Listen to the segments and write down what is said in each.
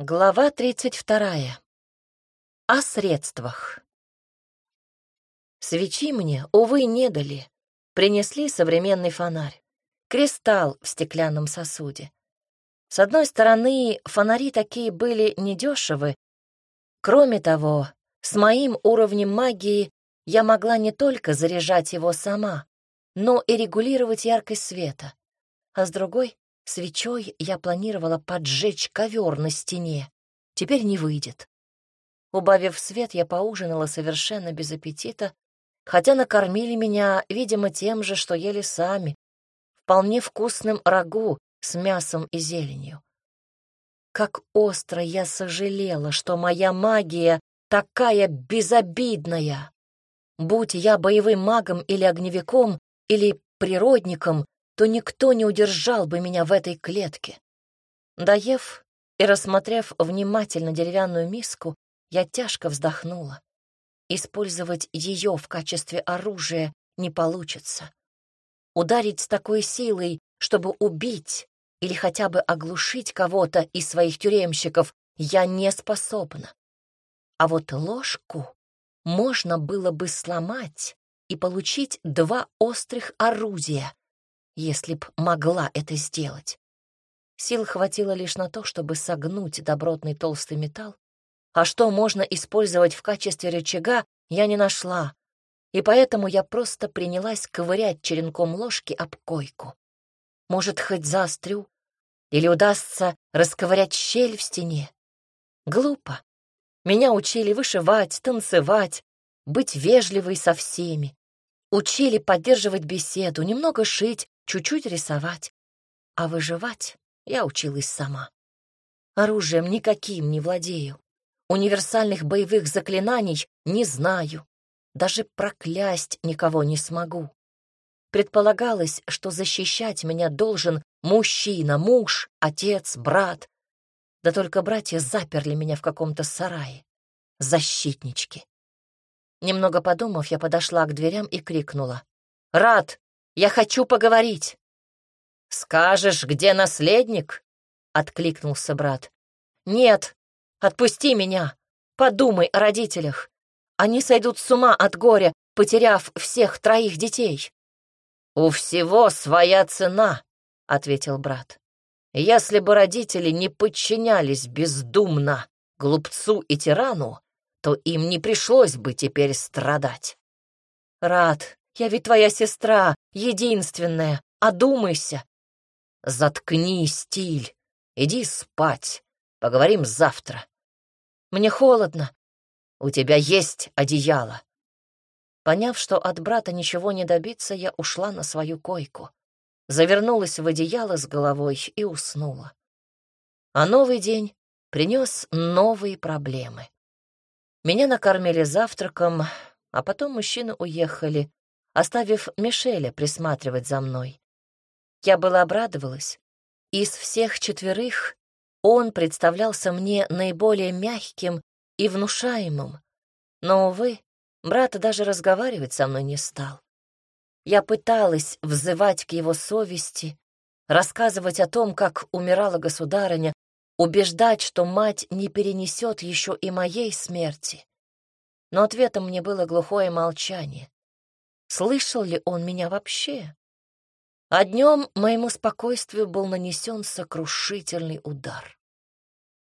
Глава 32. О средствах. Свечи мне, увы, не дали. Принесли современный фонарь. Кристалл в стеклянном сосуде. С одной стороны, фонари такие были недешевы. Кроме того, с моим уровнем магии я могла не только заряжать его сама, но и регулировать яркость света. А с другой, Свечой я планировала поджечь ковер на стене. Теперь не выйдет. Убавив свет, я поужинала совершенно без аппетита, хотя накормили меня, видимо, тем же, что ели сами, вполне вкусным рагу с мясом и зеленью. Как остро я сожалела, что моя магия такая безобидная. Будь я боевым магом или огневиком, или природником, то никто не удержал бы меня в этой клетке. Доев и рассмотрев внимательно деревянную миску, я тяжко вздохнула. Использовать ее в качестве оружия не получится. Ударить с такой силой, чтобы убить или хотя бы оглушить кого-то из своих тюремщиков, я не способна. А вот ложку можно было бы сломать и получить два острых орудия, если б могла это сделать. Сил хватило лишь на то, чтобы согнуть добротный толстый металл, а что можно использовать в качестве рычага, я не нашла, и поэтому я просто принялась ковырять черенком ложки об койку. Может, хоть заострю? Или удастся расковырять щель в стене? Глупо. Меня учили вышивать, танцевать, быть вежливой со всеми. Учили поддерживать беседу, немного шить, чуть-чуть рисовать. А выживать я училась сама. Оружием никаким не владею. Универсальных боевых заклинаний не знаю. Даже проклясть никого не смогу. Предполагалось, что защищать меня должен мужчина, муж, отец, брат. Да только братья заперли меня в каком-то сарае. Защитнички. Немного подумав, я подошла к дверям и крикнула. «Рад, я хочу поговорить». «Скажешь, где наследник?» — откликнулся брат. «Нет, отпусти меня. Подумай о родителях. Они сойдут с ума от горя, потеряв всех троих детей». «У всего своя цена», — ответил брат. «Если бы родители не подчинялись бездумно глупцу и тирану, то им не пришлось бы теперь страдать». «Рад, я ведь твоя сестра, единственная. Одумайся. Заткни, стиль. Иди спать. Поговорим завтра. Мне холодно. У тебя есть одеяло. Поняв, что от брата ничего не добиться, я ушла на свою койку. Завернулась в одеяло с головой и уснула. А новый день принес новые проблемы. Меня накормили завтраком, а потом мужчины уехали, оставив Мишеля присматривать за мной. Я была обрадовалась. Из всех четверых он представлялся мне наиболее мягким и внушаемым. Но, увы, брат даже разговаривать со мной не стал. Я пыталась взывать к его совести, рассказывать о том, как умирала государыня, убеждать, что мать не перенесет еще и моей смерти. Но ответом мне было глухое молчание. Слышал ли он меня вообще? А днем моему спокойствию был нанесен сокрушительный удар.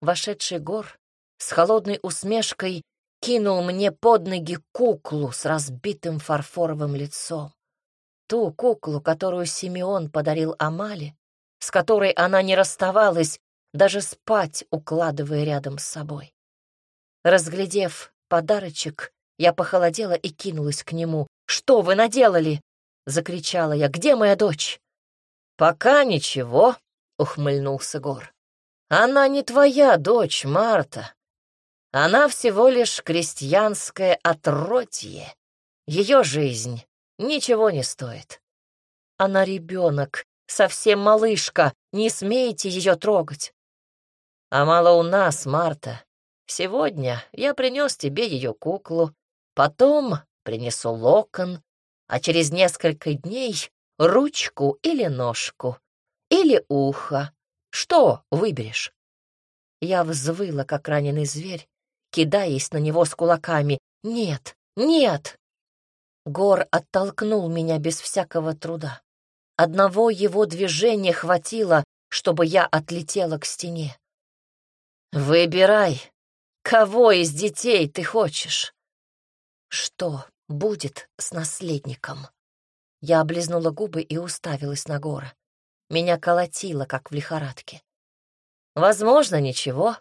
Вошедший гор с холодной усмешкой кинул мне под ноги куклу с разбитым фарфоровым лицом. Ту куклу, которую Симеон подарил Амале, с которой она не расставалась, даже спать укладывая рядом с собой. Разглядев подарочек, я похолодела и кинулась к нему. «Что вы наделали?» — закричала я. «Где моя дочь?» «Пока ничего», — ухмыльнулся Гор. «Она не твоя дочь, Марта. Она всего лишь крестьянское отродье. Ее жизнь ничего не стоит. Она ребенок, совсем малышка, не смейте ее трогать. А мало у нас, Марта. Сегодня я принес тебе ее куклу, потом принесу локон, а через несколько дней ручку или ножку, или ухо. Что выберешь? Я взвыла, как раненый зверь, кидаясь на него с кулаками. «Нет! Нет!» Гор оттолкнул меня без всякого труда. Одного его движения хватило, чтобы я отлетела к стене. «Выбирай, кого из детей ты хочешь?» «Что будет с наследником?» Я облизнула губы и уставилась на Гора. Меня колотило, как в лихорадке. «Возможно, ничего.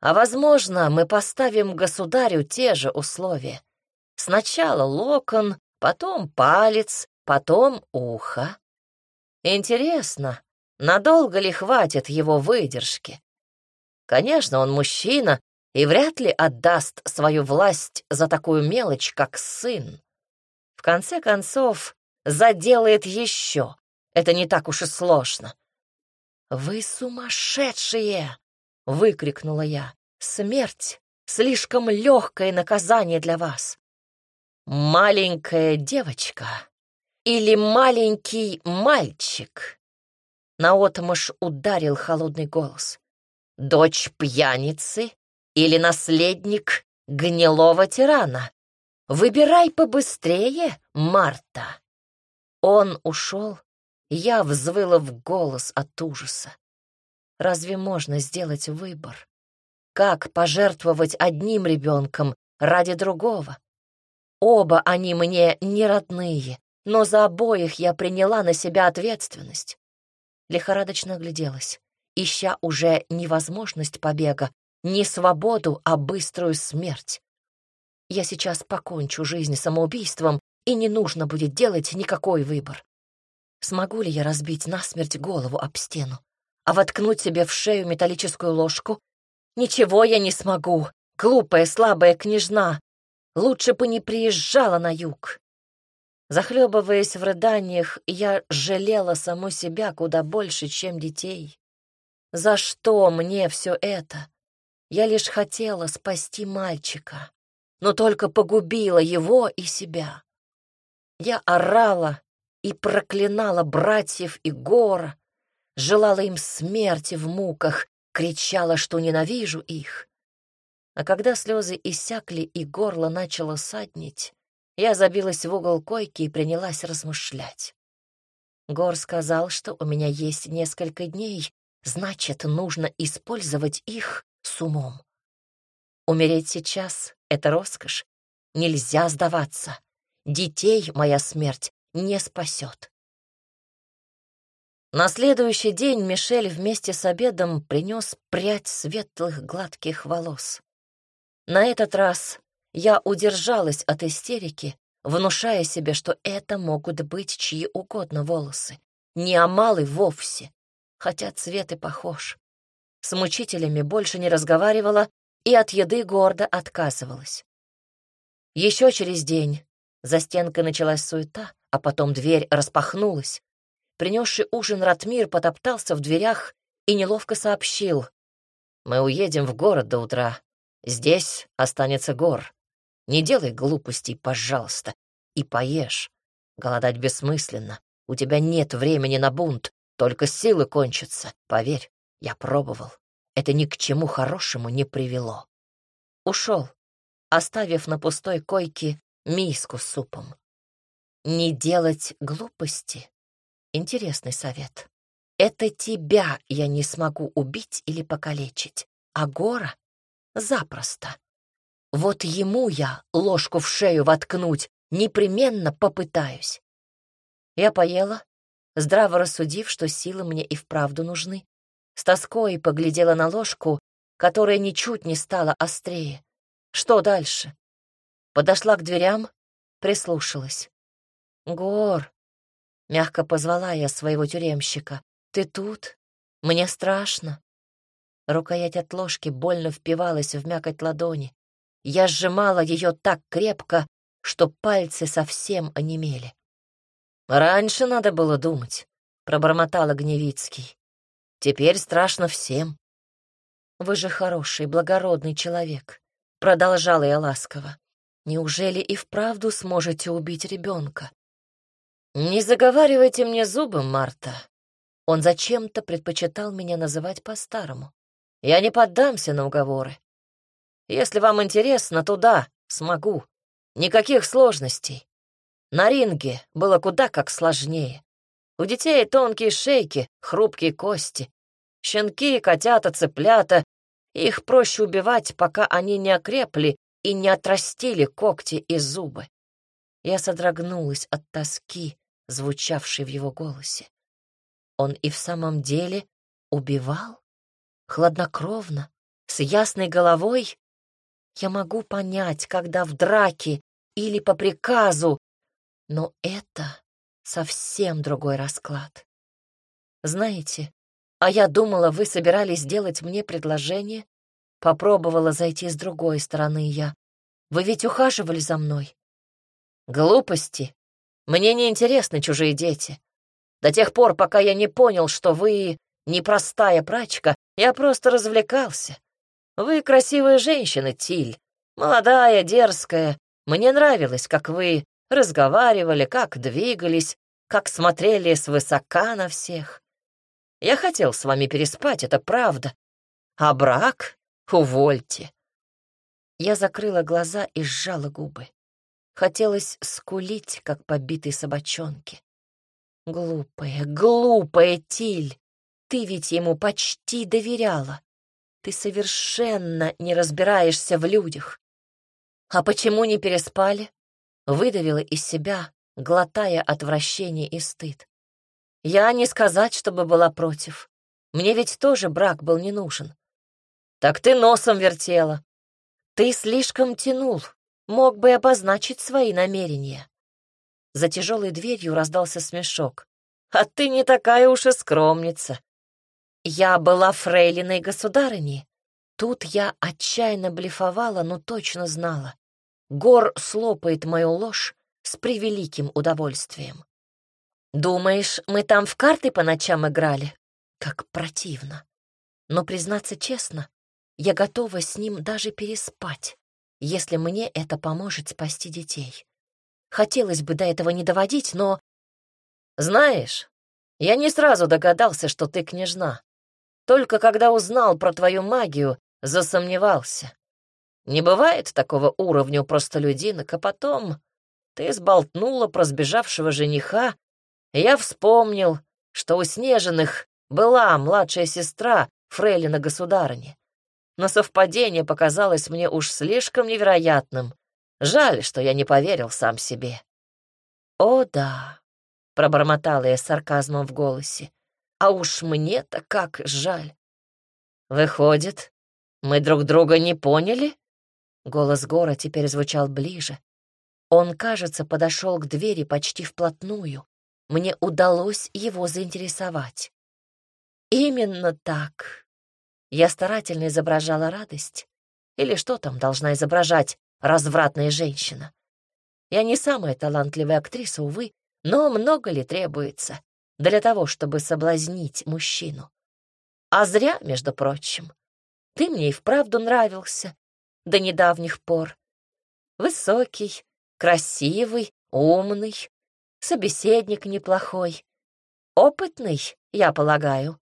А возможно, мы поставим государю те же условия. Сначала локон, потом палец, потом ухо. Интересно, надолго ли хватит его выдержки? Конечно, он мужчина и вряд ли отдаст свою власть за такую мелочь, как сын. В конце концов, заделает еще. Это не так уж и сложно. «Вы сумасшедшие!» — выкрикнула я. «Смерть — слишком легкое наказание для вас. Маленькая девочка или маленький мальчик?» Наотмашь ударил холодный голос. «Дочь пьяницы или наследник гнилого тирана? Выбирай побыстрее, Марта!» Он ушел, я взвыла в голос от ужаса. Разве можно сделать выбор? Как пожертвовать одним ребенком ради другого? Оба они мне не родные, но за обоих я приняла на себя ответственность. Лихорадочно огляделась, ища уже не возможность побега, не свободу, а быструю смерть. Я сейчас покончу жизнь самоубийством, и не нужно будет делать никакой выбор. Смогу ли я разбить насмерть голову об стену? А воткнуть себе в шею металлическую ложку? Ничего я не смогу, глупая, слабая княжна. Лучше бы не приезжала на юг. Захлебываясь в рыданиях, я жалела саму себя куда больше, чем детей. За что мне все это? Я лишь хотела спасти мальчика, но только погубила его и себя. Я орала и проклинала братьев и Гора, желала им смерти в муках, кричала, что ненавижу их. А когда слезы иссякли и горло начало саднить, я забилась в угол койки и принялась размышлять. Гор сказал, что у меня есть несколько дней, значит, нужно использовать их с умом. Умереть сейчас — это роскошь. Нельзя сдаваться. Детей моя смерть не спасет. На следующий день Мишель вместе с обедом принес прядь светлых гладких волос. На этот раз я удержалась от истерики, внушая себе, что это могут быть чьи угодно волосы, не амалы вовсе, хотя цвет и похож. С мучителями больше не разговаривала и от еды гордо отказывалась. Еще через день за стенкой началась суета, а потом дверь распахнулась. Принесший ужин Ратмир потоптался в дверях и неловко сообщил. «Мы уедем в город до утра. Здесь останется гор. Не делай глупостей, пожалуйста, и поешь. Голодать бессмысленно. У тебя нет времени на бунт, только силы кончатся. Поверь, я пробовал. Это ни к чему хорошему не привело». Ушел, оставив на пустой койке миску с супом. Не делать глупости — интересный совет. Это тебя я не смогу убить или покалечить, а Гора — запросто. Вот ему я ложку в шею воткнуть непременно попытаюсь. Я поела, здраво рассудив, что силы мне и вправду нужны. С тоской поглядела на ложку, которая ничуть не стала острее. Что дальше? Подошла к дверям, прислушалась. «Гор!» — мягко позвала я своего тюремщика. «Ты тут? Мне страшно». Рукоять от ложки больно впивалась в мякоть ладони. Я сжимала ее так крепко, что пальцы совсем онемели. «Раньше надо было думать», — пробормотала Гневицкий. «Теперь страшно всем». «Вы же хороший, благородный человек», — продолжала я ласково. Неужели и вправду сможете убить ребенка? Не заговаривайте мне зубы, Марта. Он зачем-то предпочитал меня называть по-старому. Я не поддамся на уговоры. Если вам интересно, туда смогу. Никаких сложностей. На ринге было куда как сложнее. У детей тонкие шейки, хрупкие кости. Щенки, котята, цыплята. Их проще убивать, пока они не окрепли и не отрастили когти и зубы. Я содрогнулась от тоски, звучавшей в его голосе. Он и в самом деле убивал? Хладнокровно, с ясной головой? Я могу понять, когда в драке или по приказу, но это совсем другой расклад. Знаете, а я думала, вы собирались сделать мне предложение? Попробовала зайти с другой стороны я. Вы ведь ухаживали за мной. Глупости. Мне не интересны чужие дети. До тех пор, пока я не понял, что вы непростая прачка, я просто развлекался. Вы красивая женщина, Тиль. Молодая, дерзкая. Мне нравилось, как вы разговаривали, как двигались, как смотрели свысока на всех. Я хотел с вами переспать, это правда. А брак? Увольте. Я закрыла глаза и сжала губы. Хотелось скулить, как побитой собачонке. Глупая, глупая Тиль, ты ведь ему почти доверяла. Ты совершенно не разбираешься в людях. А почему не переспали? Выдавила из себя, глотая отвращение и стыд. Я не сказать, чтобы была против. Мне ведь тоже брак был не нужен. Так ты носом вертела. Ты слишком тянул, мог бы обозначить свои намерения. За тяжелой дверью раздался смешок. А ты не такая уж и скромница. Я была фрейлиной государыни. Тут я отчаянно блефовала, но точно знала. Гор слопает мою ложь с превеликим удовольствием. Думаешь, мы там в карты по ночам играли? Как противно. Но, признаться честно, я готова с ним даже переспать, если мне это поможет спасти детей. Хотелось бы до этого не доводить, но... Знаешь, я не сразу догадался, что ты княжна. Только когда узнал про твою магию, засомневался. Не бывает такого уровня у простолюдинок, а потом ты сболтнула про сбежавшего жениха я вспомнил, что у Снежиных была младшая сестра Фрейлина государыни. Но совпадение показалось мне уж слишком невероятным. Жаль, что я не поверил сам себе. «О, да», — пробормотала я с сарказмом в голосе, «а уж мне-то как жаль». «Выходит, мы друг друга не поняли?» Голос Гора теперь звучал ближе. Он, кажется, подошел к двери почти вплотную, мне удалось его заинтересовать. Именно так. Я старательно изображала радость. Или что там должна изображать развратная женщина? Я не самая талантливая актриса, увы, но много ли требуется для того, чтобы соблазнить мужчину? А зря, между прочим. Ты мне и вправду нравился до недавних пор. Высокий, красивый, умный, собеседник неплохой. Опытный, я полагаю.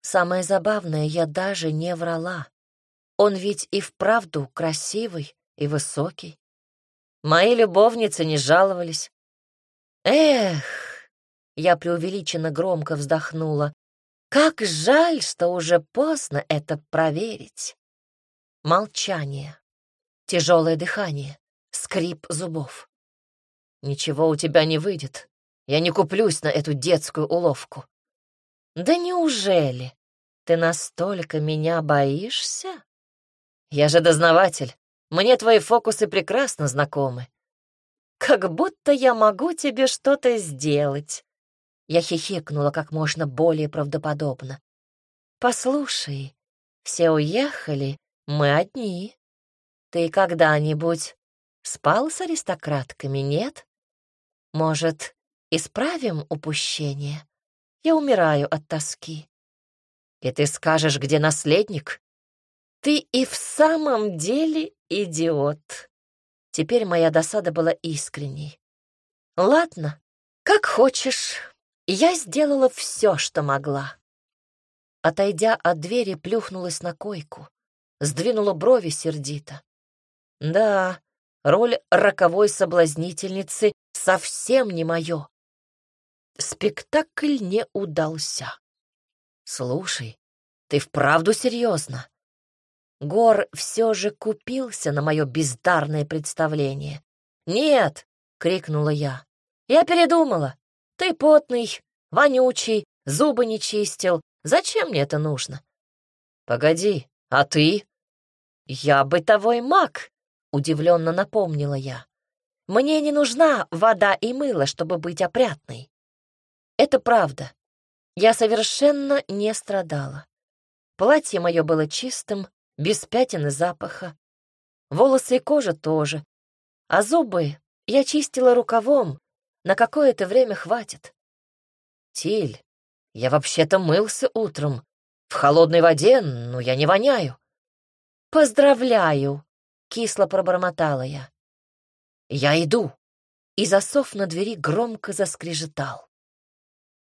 Самое забавное, я даже не врала. Он ведь и вправду красивый и высокий. Мои любовницы не жаловались. Эх, я преувеличенно громко вздохнула. Как жаль, что уже поздно это проверить. Молчание, тяжелое дыхание, скрип зубов. «Ничего у тебя не выйдет. Я не куплюсь на эту детскую уловку». «Да неужели? Ты настолько меня боишься?» «Я же дознаватель. Мне твои фокусы прекрасно знакомы. Как будто я могу тебе что-то сделать». Я хихикнула как можно более правдоподобно. «Послушай, все уехали, мы одни. Ты когда-нибудь спал с аристократками, нет?» Может, исправим упущение? Я умираю от тоски. И ты скажешь, где наследник? Ты и в самом деле идиот. Теперь моя досада была искренней. Ладно, как хочешь. Я сделала все, что могла. отойдя от двери, плюхнулась на койку, сдвинула брови сердито. Да, роль роковой соблазнительницы совсем не мое. Спектакль не удался. Слушай, ты вправду серьезно? Гор все же купился на мое бездарное представление. «Нет!» — крикнула я. «Я передумала. Ты потный, вонючий, зубы не чистил. Зачем мне это нужно?» «Погоди, а ты?» «Я бытовой маг», — удивленно напомнила я. «Мне не нужна вода и мыло, чтобы быть опрятной». Это правда. Я совершенно не страдала. Платье мое было чистым, без пятен и запаха. Волосы и кожа тоже. А зубы я чистила рукавом, на какое-то время хватит. Тиль, я вообще-то мылся утром. В холодной воде, но я не воняю. Поздравляю, кисло пробормотала я. Я иду. И засов на двери громко заскрежетал.